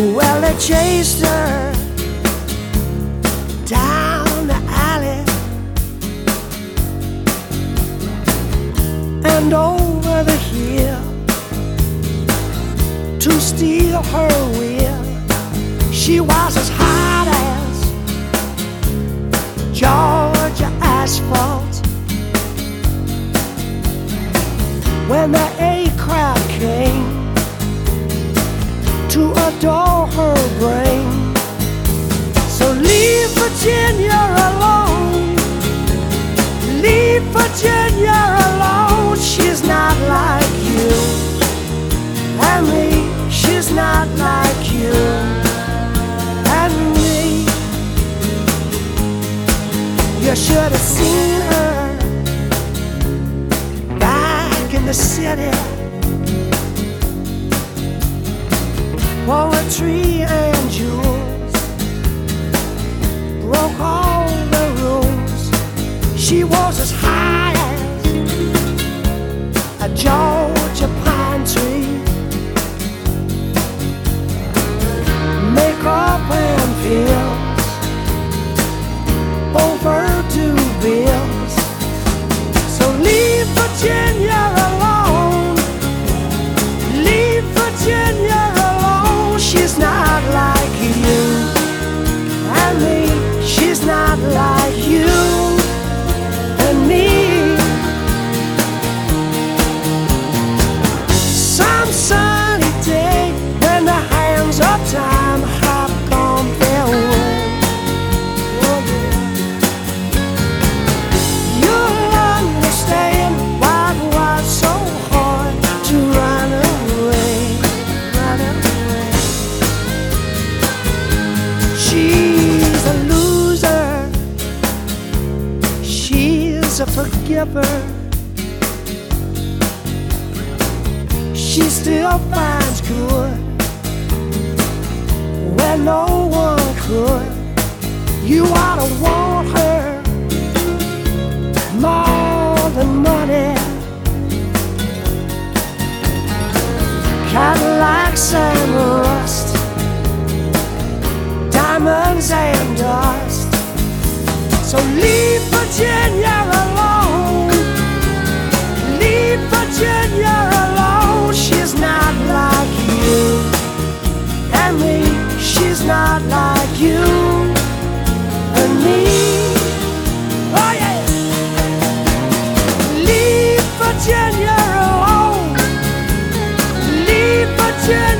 Well, they chased her down the alley and over the hill to steal her will. She was as hot as Georgia asphalt when the adore her brain. So leave Virginia alone. Leave Virginia alone. She's not like you and me. She's not like you and me. You should have seen her back in the city. Poetry and jewels broke all the rules. She was as high as a Georgia pine tree. And pills, overdue Forgiver. She still finds good where no one could. You ought to want her more than money. Cadillacs and rust, diamonds and dust. So leave Virginia. imagine